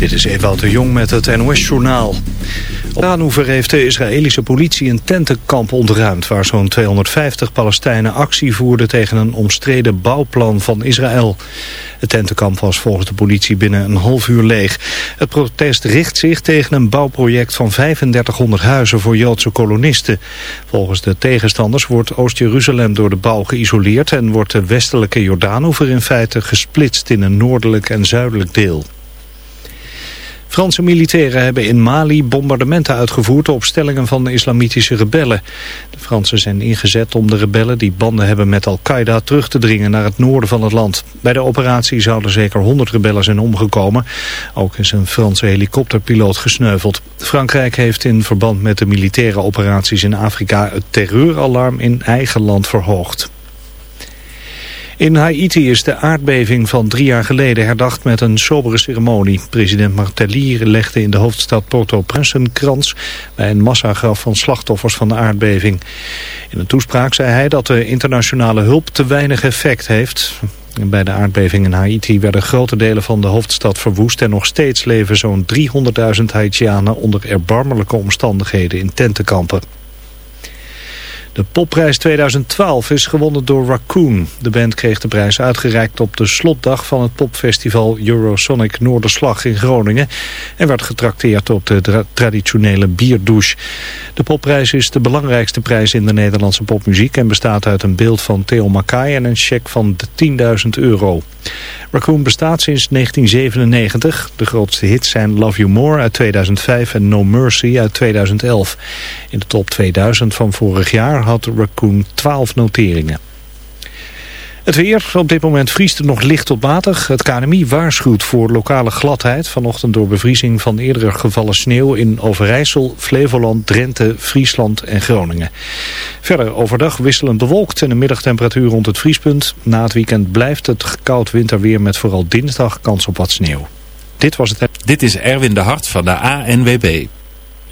Dit is Ewout de Jong met het NOS-journaal. Op heeft de Israëlische politie een tentenkamp ontruimd... waar zo'n 250 Palestijnen actie voerden tegen een omstreden bouwplan van Israël. Het tentenkamp was volgens de politie binnen een half uur leeg. Het protest richt zich tegen een bouwproject van 3500 huizen voor Joodse kolonisten. Volgens de tegenstanders wordt Oost-Jeruzalem door de bouw geïsoleerd... en wordt de westelijke Jordaanoever in feite gesplitst in een noordelijk en zuidelijk deel. Franse militairen hebben in Mali bombardementen uitgevoerd op stellingen van de islamitische rebellen. De Fransen zijn ingezet om de rebellen die banden hebben met Al-Qaeda terug te dringen naar het noorden van het land. Bij de operatie zouden zeker 100 rebellen zijn omgekomen. Ook is een Franse helikopterpiloot gesneuveld. Frankrijk heeft in verband met de militaire operaties in Afrika het terreuralarm in eigen land verhoogd. In Haiti is de aardbeving van drie jaar geleden herdacht met een sobere ceremonie. President Martelly legde in de hoofdstad Port-au-Prince een krans bij een massagraf van slachtoffers van de aardbeving. In een toespraak zei hij dat de internationale hulp te weinig effect heeft. Bij de aardbeving in Haiti werden grote delen van de hoofdstad verwoest... en nog steeds leven zo'n 300.000 Haitianen onder erbarmelijke omstandigheden in tentenkampen. De popprijs 2012 is gewonnen door Raccoon. De band kreeg de prijs uitgereikt op de slotdag van het popfestival Eurosonic Noorderslag in Groningen... en werd getrakteerd op de traditionele bierdouche. De popprijs is de belangrijkste prijs in de Nederlandse popmuziek... en bestaat uit een beeld van Theo Makai en een cheque van 10.000 euro. Raccoon bestaat sinds 1997. De grootste hits zijn Love You More uit 2005 en No Mercy uit 2011. In de top 2000 van vorig jaar had Raccoon 12 noteringen. Het weer, op dit moment vriest het nog licht tot matig. Het KNMI waarschuwt voor lokale gladheid. Vanochtend door bevriezing van eerdere gevallen sneeuw in Overijssel, Flevoland, Drenthe, Friesland en Groningen. Verder overdag wisselend bewolkt en een middagtemperatuur rond het vriespunt. Na het weekend blijft het koud winterweer met vooral dinsdag kans op wat sneeuw. Dit was het. Dit is Erwin de Hart van de ANWB.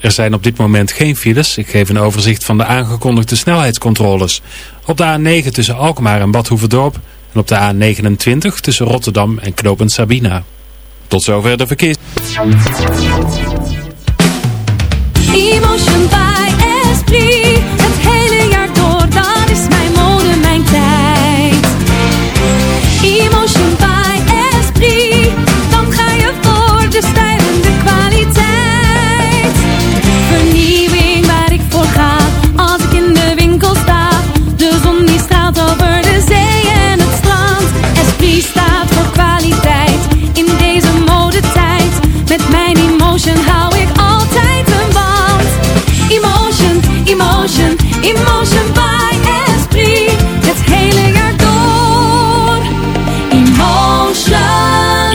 Er zijn op dit moment geen files. Ik geef een overzicht van de aangekondigde snelheidscontroles. Op de A9 tussen Alkmaar en Bad Hoeverdorp. En op de A29 tussen Rotterdam en Knopend Sabina. Tot zover de verkeers. Emotion,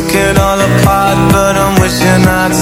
took it all apart, but I'm wishing I'd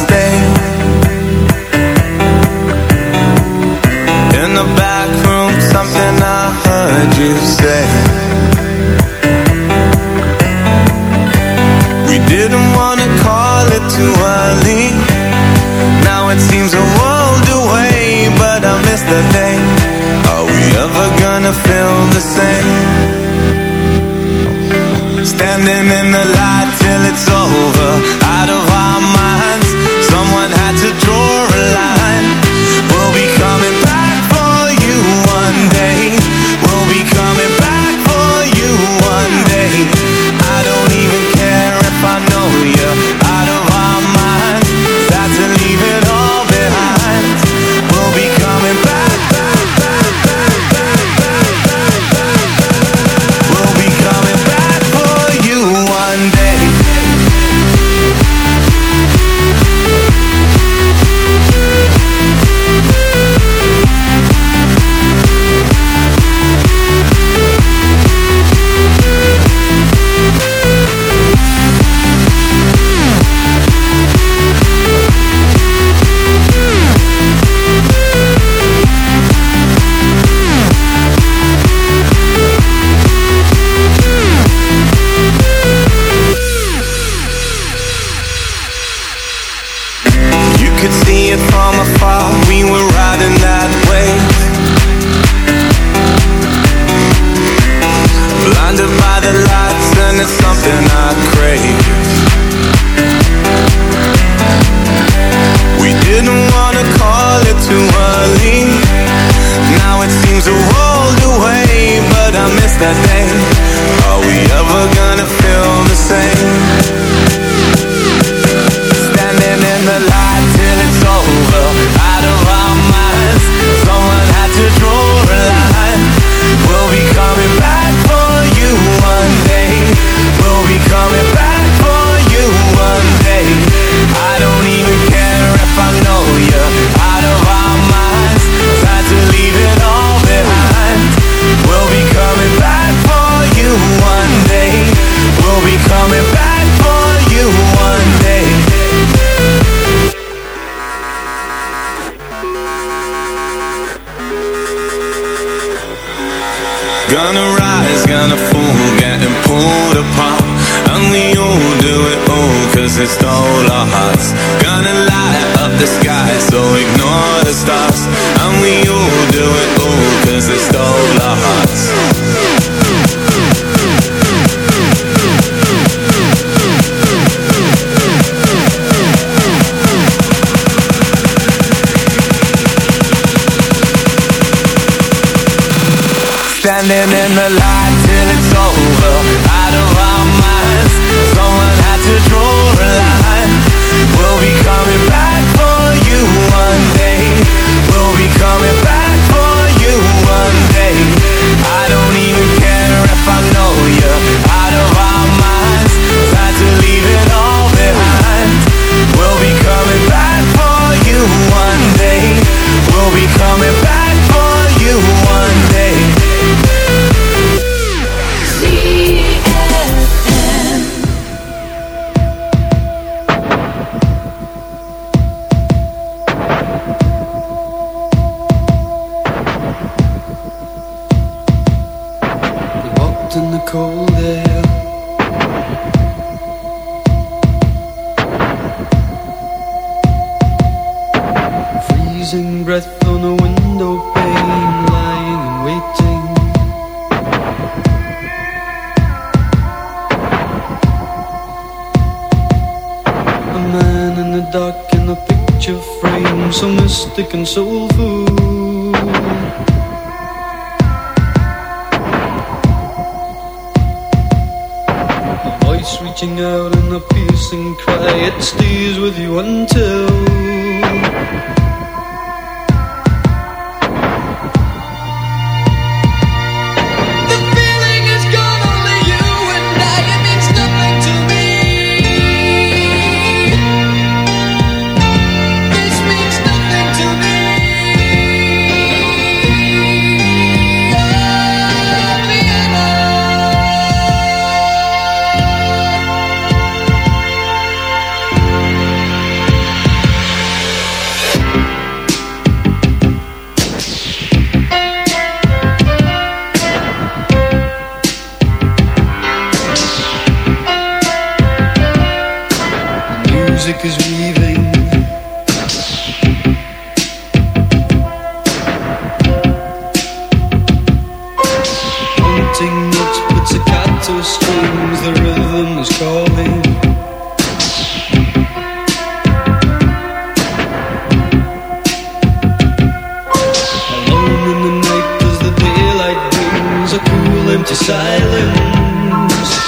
into silence.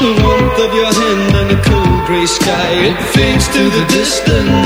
The warmth of your hand and the cold grey sky. It fades to the distance.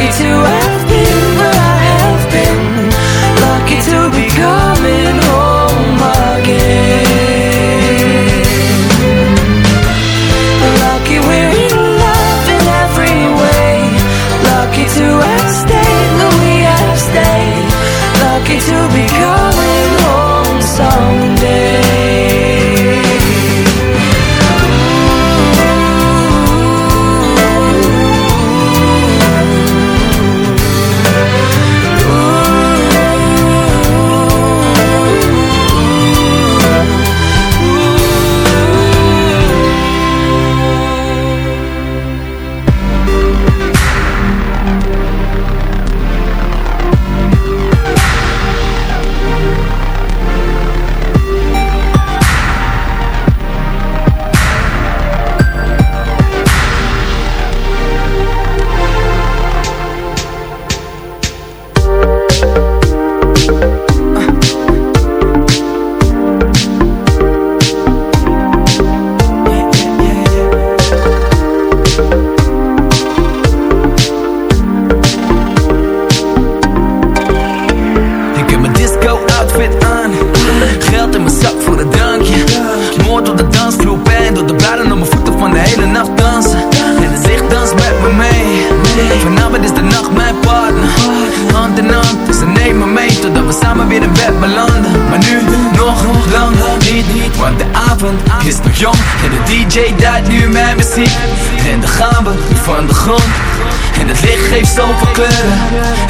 Lucky to have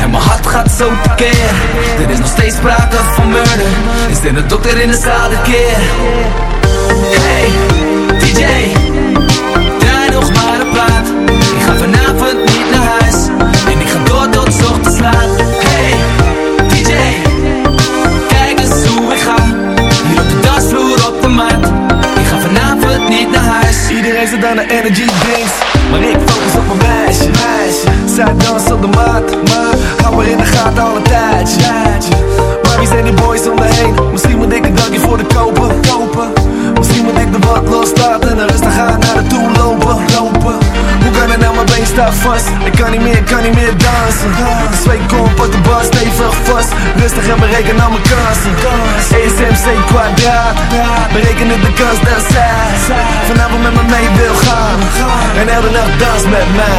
En mijn hart gaat zo tekeer. Er is nog steeds sprake van murder. Is dit de dokter in de zaal keer. Hey, DJ Draai nog maar een plaat. Ik ga vanavond niet naar huis. En ik ga door tot ochtends laat. Hey, DJ Kijk eens hoe ik ga. Hier op de dansvloer op de mat. Ik ga vanavond niet naar huis. Iedereen zit aan de energy drinks Maar ik focus op een meisje, meisje Zij danst op de mat Maar hou in de gaten al een tijdje, tijdje Maar wie zijn die boys om me heen? Misschien moet ik een dankje voor de kopen, kopen Misschien moet ik de wat loslaten En rustig aan naar de toe lopen, lopen hoe kan het nou mijn been staat vast. Ik kan niet meer, kan niet meer dansen. Twee kom op de bas, stevig vast. Rustig en bereken al mijn kansen. ESMC kwadraat. Berekenen de kans dat zij Vanavond met me mee wil gaan. En elke nacht dans met mij.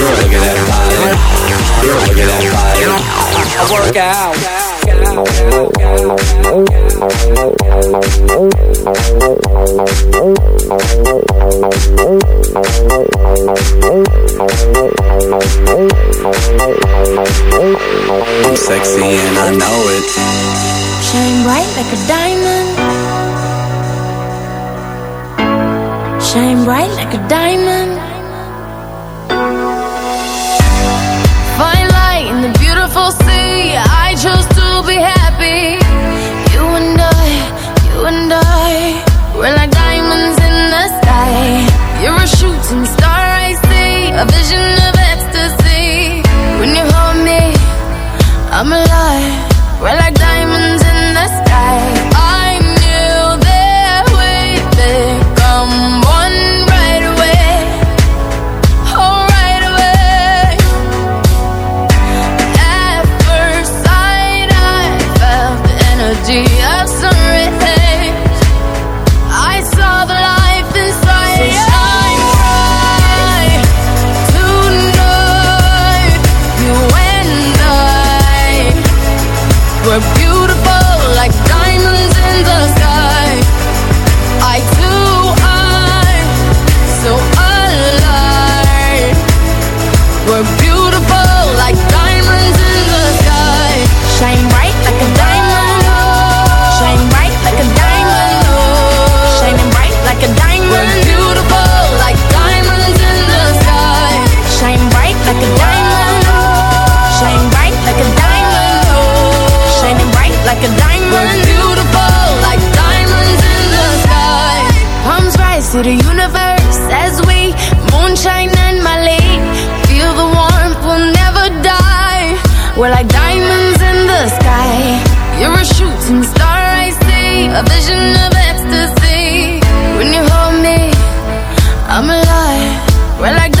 Look at that body. Look at that body. I work out. I'm sexy and I know it. Shine bright like a diamond. Shine bright like a diamond. Chose to be happy. You and I, you and I, we're like diamonds in the sky. You're a shooting star, I see, a vision of ecstasy. When you hold me, I'm alive. We're like like a diamond. We're beautiful like diamonds in the sky. Palms rise to the universe as we moonshine and Malay. Feel the warmth, we'll never die. We're like diamonds in the sky. You're a shooting star, I see. A vision of ecstasy. When you hold me, I'm alive. We're like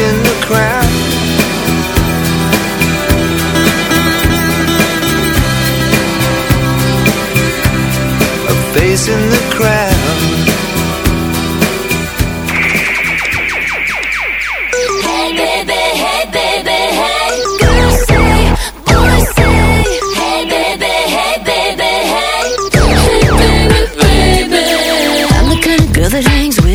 in the crowd. a in the crowd.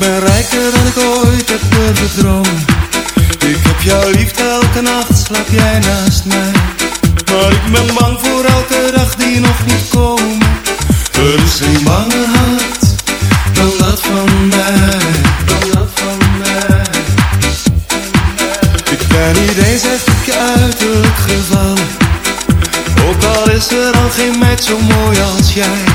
Ik ben rijker dan ik ooit heb durven dromen Ik heb jouw lief, elke nacht slaap jij naast mij. Maar ik ben bang voor elke dag die nog moet komen. Er is geen banger hart dan dat van mij Dan dat van mij. Ik ben niet eens echt op je uiterlijk gevallen. Ook al is er al geen meid zo mooi als jij.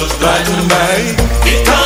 wat blijft bij